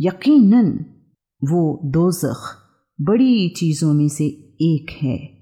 यकीनन वो दोजख बड़ी चीज़ों में से एक है।